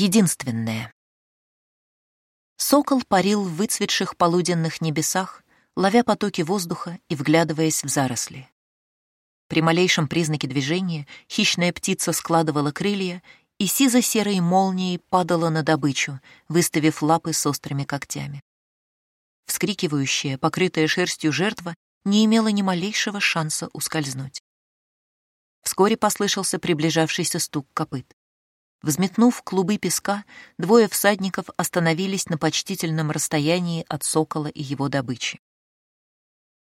Единственное. Сокол парил в выцветших полуденных небесах, ловя потоки воздуха и вглядываясь в заросли. При малейшем признаке движения хищная птица складывала крылья и сизо-серой молнией падала на добычу, выставив лапы с острыми когтями. Вскрикивающая, покрытая шерстью жертва не имела ни малейшего шанса ускользнуть. Вскоре послышался приближавшийся стук копыт. Взметнув клубы песка, двое всадников остановились на почтительном расстоянии от сокола и его добычи.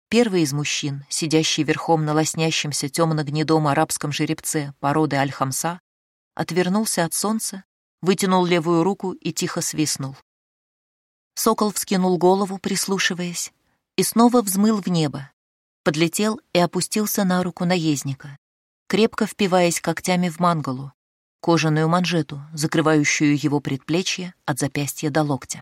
Первый из мужчин, сидящий верхом на лоснящемся темно-гнедом арабском жеребце породы Аль-Хамса, отвернулся от солнца, вытянул левую руку и тихо свистнул. Сокол вскинул голову, прислушиваясь, и снова взмыл в небо, подлетел и опустился на руку наездника, крепко впиваясь когтями в мангалу, кожаную манжету, закрывающую его предплечье от запястья до локтя.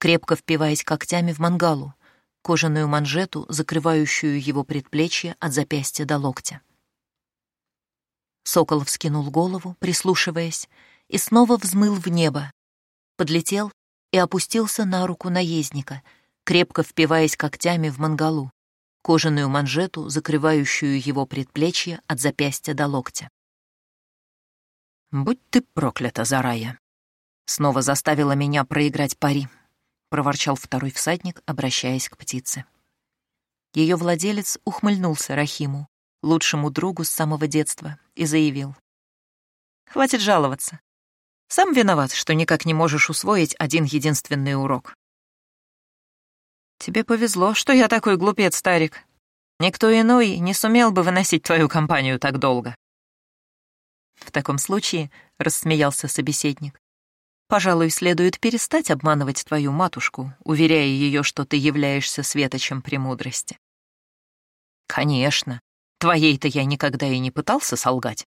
Крепко впиваясь когтями в мангалу, кожаную манжету, закрывающую его предплечье от запястья до локтя. Сокол вскинул голову, прислушиваясь, и снова взмыл в небо, подлетел и опустился на руку наездника, крепко впиваясь когтями в мангалу, кожаную манжету, закрывающую его предплечье от запястья до локтя. «Будь ты проклята, Зарая!» Снова заставила меня проиграть пари, проворчал второй всадник, обращаясь к птице. Ее владелец ухмыльнулся Рахиму, лучшему другу с самого детства, и заявил. «Хватит жаловаться. Сам виноват, что никак не можешь усвоить один единственный урок». «Тебе повезло, что я такой глупец, старик. Никто иной не сумел бы выносить твою компанию так долго». В таком случае, — рассмеялся собеседник, пожалуй, следует перестать обманывать твою матушку, уверяя ее, что ты являешься светочем премудрости. Конечно, твоей-то я никогда и не пытался солгать.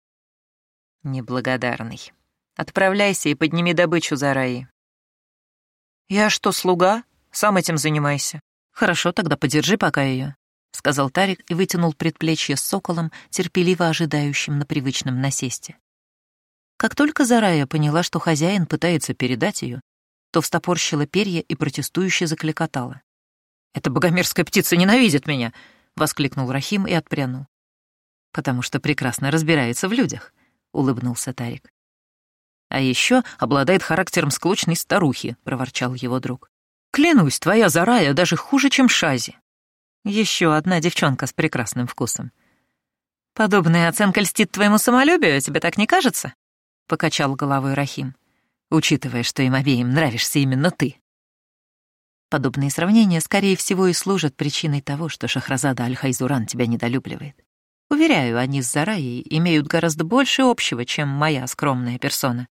Неблагодарный. Отправляйся и подними добычу за раи. Я что, слуга? Сам этим занимайся. Хорошо, тогда подержи пока ее, сказал Тарик и вытянул предплечье с соколом, терпеливо ожидающим на привычном насесте. Как только Зарая поняла, что хозяин пытается передать ее, то встопорщила перья и протестующе закликотала. «Эта богомерзкая птица ненавидит меня!» — воскликнул Рахим и отпрянул. «Потому что прекрасно разбирается в людях», — улыбнулся Тарик. «А еще обладает характером склочной старухи», — проворчал его друг. «Клянусь, твоя Зарая даже хуже, чем Шази. Еще одна девчонка с прекрасным вкусом. Подобная оценка льстит твоему самолюбию, тебе так не кажется?» — покачал головой Рахим, учитывая, что им обеим нравишься именно ты. Подобные сравнения, скорее всего, и служат причиной того, что Шахразада Аль-Хайзуран тебя недолюбливает. Уверяю, они с Зараей имеют гораздо больше общего, чем моя скромная персона.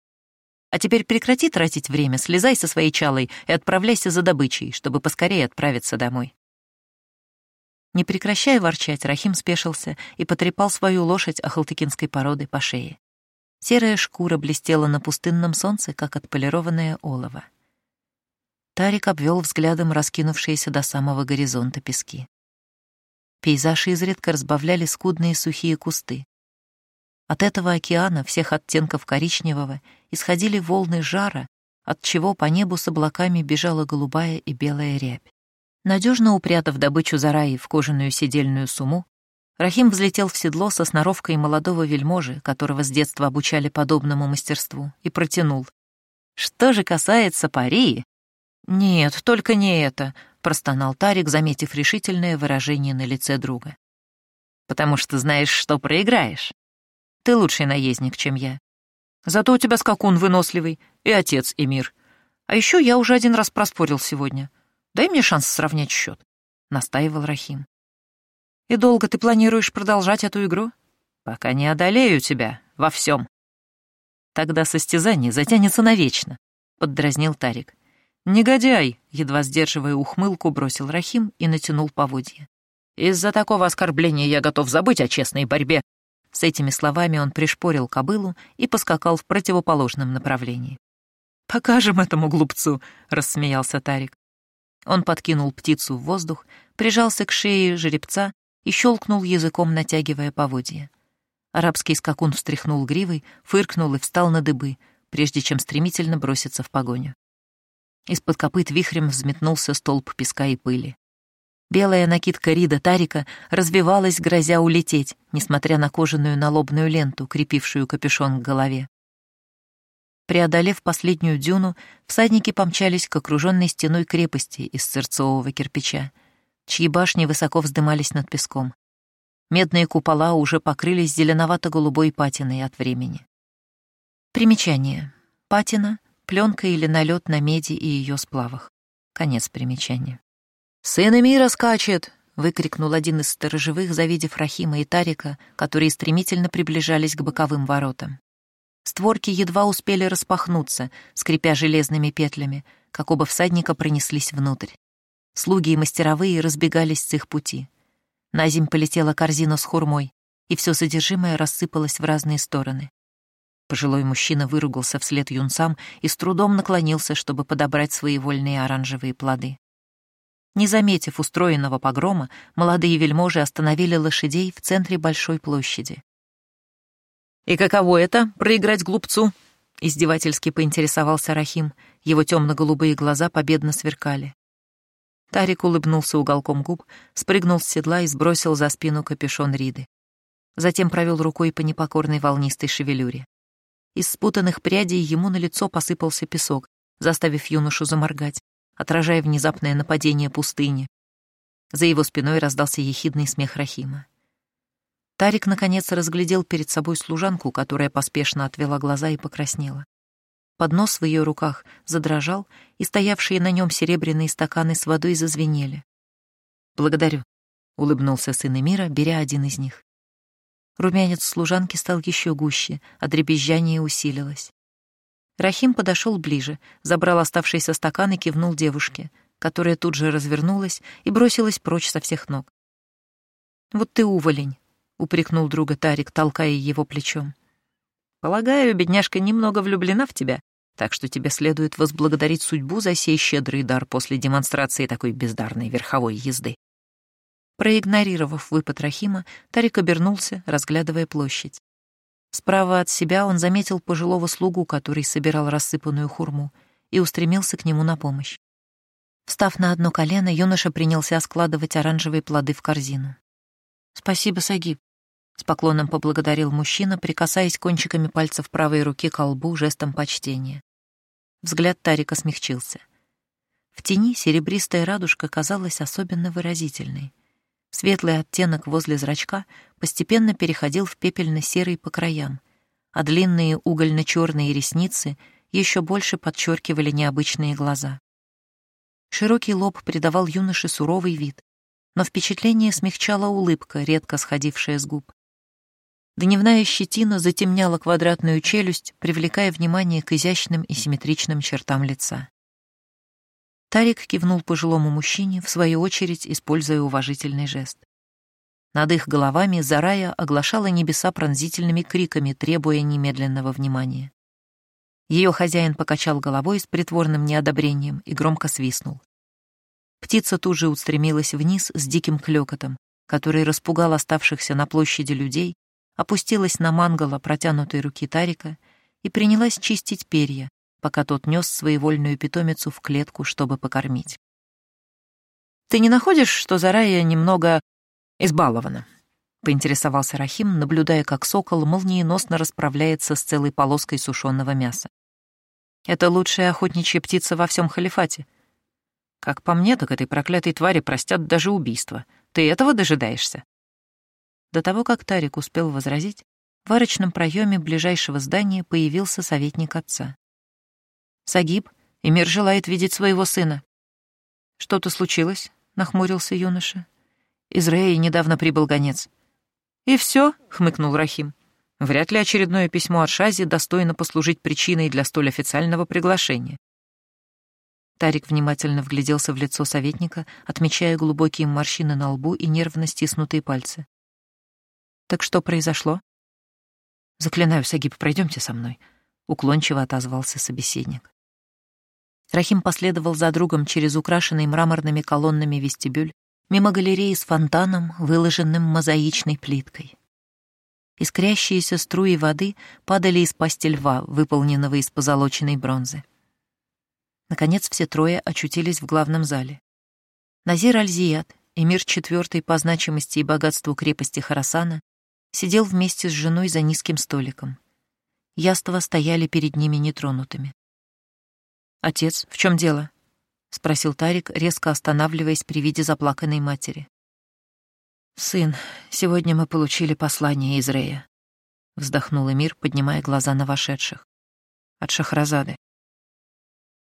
А теперь прекрати тратить время, слезай со своей чалой и отправляйся за добычей, чтобы поскорее отправиться домой. Не прекращая ворчать, Рахим спешился и потрепал свою лошадь ахалтыкинской породы по шее. Серая шкура блестела на пустынном солнце, как отполированное олово. Тарик обвел взглядом раскинувшиеся до самого горизонта пески. Пейзаж изредка разбавляли скудные сухие кусты. От этого океана всех оттенков коричневого исходили волны жара, от чего по небу с облаками бежала голубая и белая рябь. Надежно упрятав добычу зараи в кожаную сидельную сумму, Рахим взлетел в седло со сноровкой молодого вельможи, которого с детства обучали подобному мастерству, и протянул. «Что же касается пари...» «Нет, только не это», — простонал Тарик, заметив решительное выражение на лице друга. «Потому что знаешь, что проиграешь. Ты лучший наездник, чем я. Зато у тебя скакун выносливый, и отец, и мир. А еще я уже один раз проспорил сегодня. Дай мне шанс сравнять счет», — настаивал Рахим. И долго ты планируешь продолжать эту игру? Пока не одолею тебя во всем. Тогда состязание затянется навечно, поддразнил Тарик. Негодяй, едва сдерживая ухмылку, бросил Рахим и натянул поводья. Из-за такого оскорбления я готов забыть о честной борьбе. С этими словами он пришпорил кобылу и поскакал в противоположном направлении. «Покажем этому глупцу», — рассмеялся Тарик. Он подкинул птицу в воздух, прижался к шее жеребца и щелкнул языком, натягивая поводья. Арабский скакун встряхнул гривой, фыркнул и встал на дыбы, прежде чем стремительно броситься в погоню. Из-под копыт вихрем взметнулся столб песка и пыли. Белая накидка Рида Тарика развивалась, грозя улететь, несмотря на кожаную налобную ленту, крепившую капюшон к голове. Преодолев последнюю дюну, всадники помчались к окруженной стеной крепости из сырцового кирпича, чьи башни высоко вздымались над песком. Медные купола уже покрылись зеленовато-голубой патиной от времени. Примечание. Патина — пленка или налет на меди и ее сплавах. Конец примечания. «Сын мира скачет!» — выкрикнул один из сторожевых, завидев Рахима и Тарика, которые стремительно приближались к боковым воротам. Створки едва успели распахнуться, скрипя железными петлями, как оба всадника пронеслись внутрь. Слуги и мастеровые разбегались с их пути. На земь полетела корзина с хурмой, и все содержимое рассыпалось в разные стороны. Пожилой мужчина выругался вслед юнцам и с трудом наклонился, чтобы подобрать свои вольные оранжевые плоды. Не заметив устроенного погрома, молодые вельможи остановили лошадей в центре большой площади. «И каково это — проиграть глупцу?» — издевательски поинтересовался Рахим. Его темно-голубые глаза победно сверкали. Тарик улыбнулся уголком губ, спрыгнул с седла и сбросил за спину капюшон Риды. Затем провел рукой по непокорной волнистой шевелюре. Из спутанных прядей ему на лицо посыпался песок, заставив юношу заморгать, отражая внезапное нападение пустыни. За его спиной раздался ехидный смех Рахима. Тарик, наконец, разглядел перед собой служанку, которая поспешно отвела глаза и покраснела. Поднос в ее руках задрожал, и стоявшие на нем серебряные стаканы с водой зазвенели. «Благодарю», — улыбнулся сын Эмира, беря один из них. Румянец служанки стал еще гуще, а дребезжание усилилось. Рахим подошел ближе, забрал оставшийся стакан и кивнул девушке, которая тут же развернулась и бросилась прочь со всех ног. «Вот ты уволень», — упрекнул друга Тарик, толкая его плечом. «Полагаю, бедняжка немного влюблена в тебя, так что тебе следует возблагодарить судьбу за сей щедрый дар после демонстрации такой бездарной верховой езды». Проигнорировав выпад Рахима, Тарик обернулся, разглядывая площадь. Справа от себя он заметил пожилого слугу, который собирал рассыпанную хурму, и устремился к нему на помощь. Встав на одно колено, юноша принялся складывать оранжевые плоды в корзину. «Спасибо, Сагиб», — с поклоном поблагодарил мужчина, прикасаясь кончиками пальцев правой руки к лбу жестом почтения. Взгляд Тарика смягчился. В тени серебристая радужка казалась особенно выразительной — Светлый оттенок возле зрачка постепенно переходил в пепельно-серый по краям, а длинные угольно-черные ресницы еще больше подчеркивали необычные глаза. Широкий лоб придавал юноше суровый вид, но впечатление смягчала улыбка, редко сходившая с губ. Дневная щетина затемняла квадратную челюсть, привлекая внимание к изящным и симметричным чертам лица. Тарик кивнул пожилому мужчине, в свою очередь используя уважительный жест. Над их головами Зарая оглашала небеса пронзительными криками, требуя немедленного внимания. Ее хозяин покачал головой с притворным неодобрением и громко свистнул. Птица тут же устремилась вниз с диким клёкотом, который распугал оставшихся на площади людей, опустилась на мангала протянутой руки Тарика и принялась чистить перья, пока тот нес своевольную питомицу в клетку, чтобы покормить. «Ты не находишь, что Зарая немного избалована?» — поинтересовался Рахим, наблюдая, как сокол молниеносно расправляется с целой полоской сушеного мяса. «Это лучшая охотничья птица во всем халифате. Как по мне, так этой проклятой твари простят даже убийство. Ты этого дожидаешься?» До того, как Тарик успел возразить, в арочном проеме ближайшего здания появился советник отца. Сагиб, Эмир желает видеть своего сына». «Что-то случилось?» — нахмурился юноша. «Из Реи недавно прибыл гонец». «И все?» — хмыкнул Рахим. «Вряд ли очередное письмо от Шази достойно послужить причиной для столь официального приглашения». Тарик внимательно вгляделся в лицо советника, отмечая глубокие морщины на лбу и нервно стиснутые пальцы. «Так что произошло?» «Заклинаю, Сагиб, пройдемте со мной», — уклончиво отозвался собеседник. Рахим последовал за другом через украшенный мраморными колоннами вестибюль, мимо галереи с фонтаном, выложенным мозаичной плиткой. Искрящиеся струи воды падали из пасти льва, выполненного из позолоченной бронзы. Наконец все трое очутились в главном зале. Назир Альзият, эмир четвертой по значимости и богатству крепости Харасана, сидел вместе с женой за низким столиком. Яства стояли перед ними нетронутыми. «Отец, в чем дело?» — спросил Тарик, резко останавливаясь при виде заплаканной матери. «Сын, сегодня мы получили послание из Рея», — вздохнул Эмир, поднимая глаза на вошедших. «От Шахразады».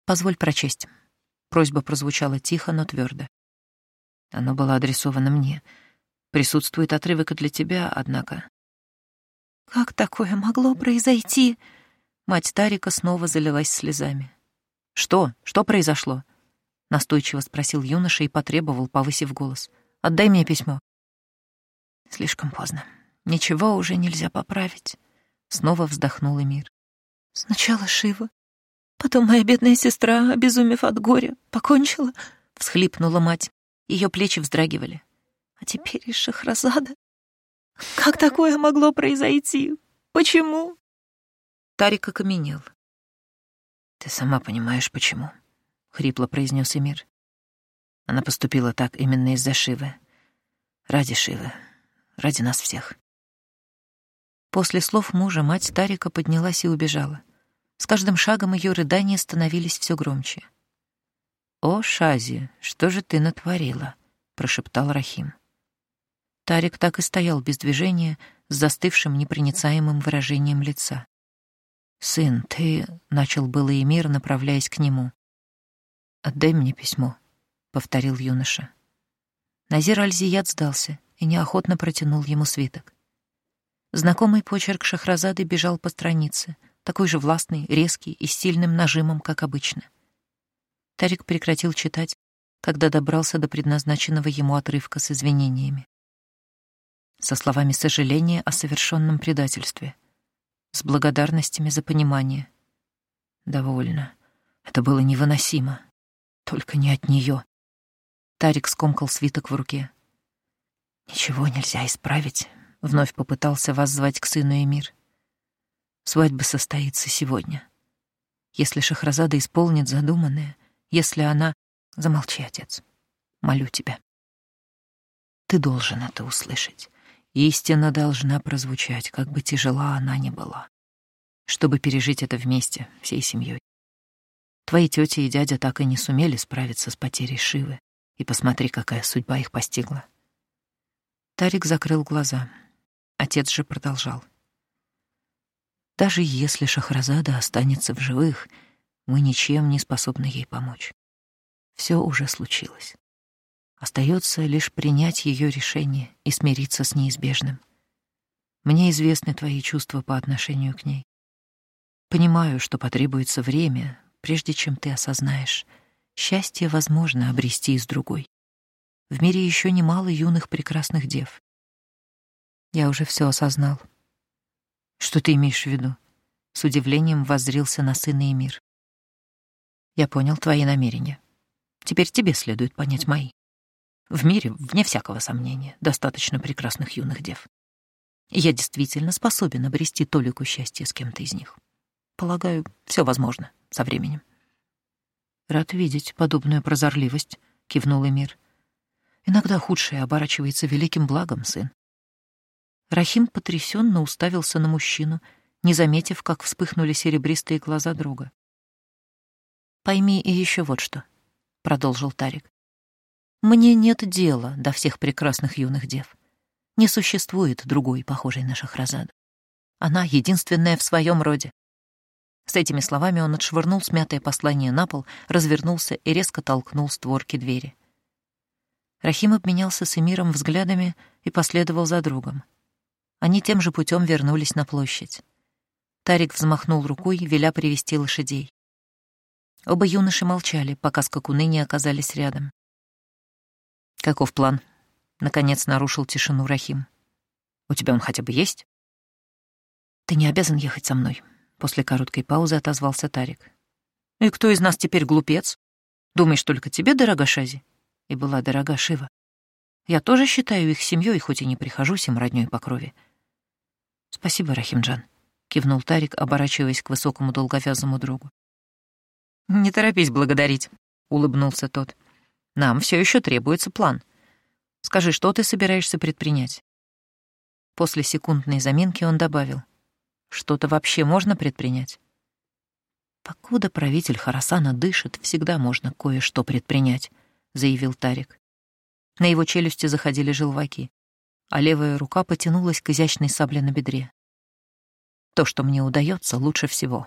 «Позволь прочесть». Просьба прозвучала тихо, но твердо. Оно было адресовано мне. Присутствует отрывок и для тебя, однако. «Как такое могло произойти?» Мать Тарика снова залилась слезами. «Что? Что произошло?» Настойчиво спросил юноша и потребовал, повысив голос. «Отдай мне письмо». Слишком поздно. Ничего уже нельзя поправить. Снова вздохнул Эмир. Сначала Шива, потом моя бедная сестра, обезумев от горя, покончила, всхлипнула мать. Ее плечи вздрагивали. А теперь и Шахразада. Как такое могло произойти? Почему? Тарик окаменел. Ты сама понимаешь, почему, хрипло произнес Эмир. Она поступила так именно из-за Шивы. Ради Шивы, ради нас всех. После слов мужа мать Тарика поднялась и убежала. С каждым шагом ее рыдания становились все громче. «О, Шази, что же ты натворила?» — прошептал Рахим. Тарик так и стоял без движения, с застывшим непроницаемым выражением лица. «Сын, ты...» — начал было Эмир, направляясь к нему. «Отдай мне письмо», — повторил юноша. Назир Альзият сдался и неохотно протянул ему свиток. Знакомый почерк Шахразады бежал по странице, такой же властный, резкий и с сильным нажимом, как обычно. Тарик прекратил читать, когда добрался до предназначенного ему отрывка с извинениями. Со словами сожаления о совершенном предательстве, с благодарностями за понимание. Довольно. Это было невыносимо. Только не от нее. Тарик скомкал свиток в руке. «Ничего нельзя исправить», — вновь попытался воззвать к сыну Эмир. «Свадьба состоится сегодня. Если Шахразада исполнит задуманное, если она... Замолчи, отец. Молю тебя. Ты должен это услышать. Истина должна прозвучать, как бы тяжела она ни была, чтобы пережить это вместе, всей семьей. Твои тети и дядя так и не сумели справиться с потерей Шивы, и посмотри, какая судьба их постигла. Тарик закрыл глаза. Отец же продолжал. Даже если Шахразада останется в живых, мы ничем не способны ей помочь. Все уже случилось. Остается лишь принять ее решение и смириться с неизбежным. Мне известны твои чувства по отношению к ней. Понимаю, что потребуется время, прежде чем ты осознаешь, счастье возможно обрести и с другой. В мире еще немало юных прекрасных дев. Я уже все осознал. Что ты имеешь в виду? С удивлением воззрился на сына Эмир. Я понял твои намерения. Теперь тебе следует понять мои. В мире, вне всякого сомнения, достаточно прекрасных юных дев. я действительно способен обрести толику счастья с кем-то из них. Полагаю, все возможно со временем. Рад видеть подобную прозорливость, кивнул Эмир. Иногда худшее оборачивается великим благом, сын. Рахим потрясенно уставился на мужчину, не заметив, как вспыхнули серебристые глаза друга. «Пойми и еще вот что», — продолжил Тарик. «Мне нет дела до всех прекрасных юных дев. Не существует другой, похожей на Шахразаду. Она единственная в своем роде. С этими словами он отшвырнул смятое послание на пол, развернулся и резко толкнул створки двери. Рахим обменялся с Эмиром взглядами и последовал за другом. Они тем же путем вернулись на площадь. Тарик взмахнул рукой, веля привести лошадей. Оба юноши молчали, пока скакуны не оказались рядом. «Каков план?» — наконец нарушил тишину Рахим. «У тебя он хотя бы есть?» «Ты не обязан ехать со мной», — после короткой паузы отозвался Тарик. «И кто из нас теперь глупец? Думаешь, только тебе дорога Шази?» и была дорога Шива. Я тоже считаю их семьей, хоть и не прихожусь им роднёй по крови. Спасибо, Рахимджан, кивнул Тарик, оборачиваясь к высокому долговязому другу. Не торопись благодарить, улыбнулся тот. Нам все еще требуется план. Скажи, что ты собираешься предпринять? После секундной заминки он добавил. Что-то вообще можно предпринять? Покуда правитель Харасана дышит, всегда можно кое-что предпринять, заявил Тарик. На его челюсти заходили желваки, а левая рука потянулась к изящной сабле на бедре. То, что мне удается, лучше всего.